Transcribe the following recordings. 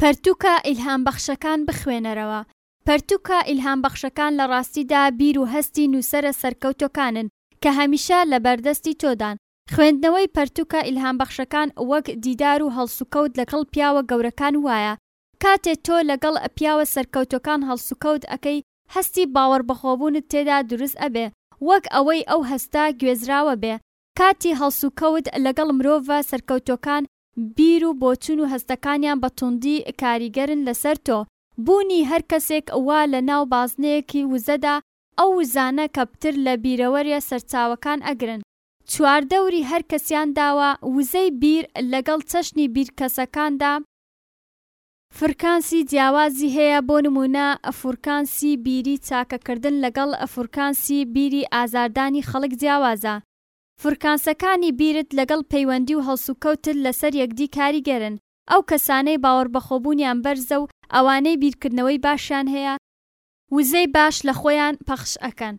پەرتووکە ئیلهامبەخشەکان بخوێنەرەوە پەرتووکە ئیلهامبەخشەکان لە ڕاستیدا بیر و هەستی نووسەرە سەرکەوتووەکانن کە هەمیشە لەبەردەستی تۆدان. خوێندنەوەی پەرتووکە ئیلهامبەخشەکان وەک دیدار و هەڵسوکەوت لەگەڵ پیاوە گەورەکان وایە. کاتێ تۆ لەگەڵ پیاوە سەرکەوتووەکان هەڵسوکەوت ئەکەی، هەستی باوەڕبەخۆبوونت تێدا دروست ئەبێ، وەک ئەوەی ئەو هەستە گوێزراوە بێ. کاتی هەڵسوکەوت لەگەڵ مرۆڤە سەرکەوتووەکان بیر و بۆچون و هەستەکانیان بە توندی کاریگەرن لەسەر تۆ، بوونی هەر کەسێک وا لە ناو بازنەیەکی وزەدا ئەو وزانە کە پتر لە بیرەوەریە سەرچاوەکان ئەگرن چواردەوری هەر کەسیان داوە وزەی بیر لەگەڵ چەشنی بیر کەسەکاندا فرکانسی جیاوازی هەیە بۆ نموونە فرکانسی بیری چاکەکردن لەگەڵ فرکانسی بیری ئازاردانی خەڵک جیاوازە. فرکانسەکانی بیرت لەگەڵ پەیوەندی و هەڵسوکەوتت لەسەر یەکدی کاریگەرن، ئەو کەسانەی باوەڕبەخۆبوونیان بەرزە و ئەوانەی بیرکردنەوەی باشیان هەیە، وزەی باش لە خۆیان پەخش ئەکەن،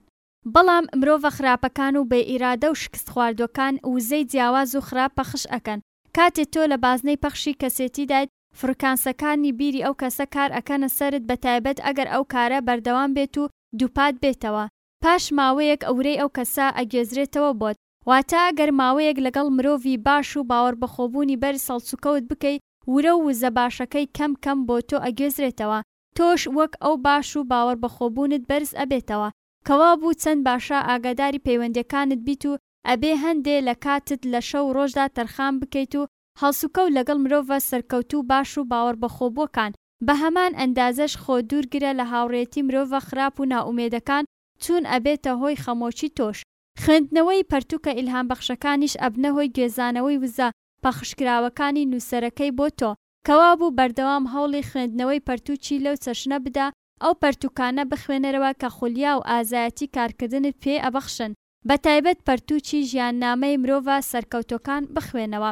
بەڵام مرۆڤە خراپەکان و بێ ئیرادە و شکستخواردووەکان وزەی جیاواز و خراپ پەخش ئەکەن، کاتێ تۆ لە بازنەی پەخشی کەسێتیدایت فرکانسەکانی بیری ئەو کەسە کار ئەکەنە سەرت بەتایبەت ئەگەر ئەو کارە بەردەوام بێت و دووپات بێتەوە، پاش ماوەیەک ئەورەی ئەو کەسە ئەگوێزرێتەوە بۆت واتە ئەگەر ماوەیەک لەگەڵ مرۆڤی باش و باوەڕبەخۆبوونی بەرز هەڵسوکەوت بکەی ورە و وزە باشەکەی کەم کەم بۆ تۆ ئەگوێزرێتەوە تۆش وەک ئەو باش و باوەڕبەخۆبوونت بەرز ئەبێتەوە کەوابوو چەند باشە ئاگاداری پەیوەندیەکانت بیت و ئەبێ هەندێ لە کاتت لە شەو و ڕۆژدا تەرخان بکەیت و هەڵسوکەوت لەگەڵ مرۆڤە سەرکەوتوو باش و باوەڕبەخۆبووەکان بەهەمان ئەندازەش خۆ دوور گرە لە هاوڕێتی مرۆڤە خراپ و نائومێدەکان چوون ئەبێتە هۆی خەمۆکی تۆش. خوێندنەوەی پەرتوکە ئیلهامبەخشەکانیش ئەبنە هۆی گوێزانەوەی وزە پەخشکراوەکانی نووسەرەکەی بۆ تۆ، کەوابوو بەردەوام هەوڵی خوێندنەوەی پەرتوکی لەو چەشنە بدە، ئەو پەرتوکانە بخوێنەرەوە کە خولیا و ئازایەتی کارکردنت پێ ئەبەخشن، بەتایبەت پەرتوکی ژیاننامەی مرۆڤە سەرکەوتوەکان بخوێنەوە.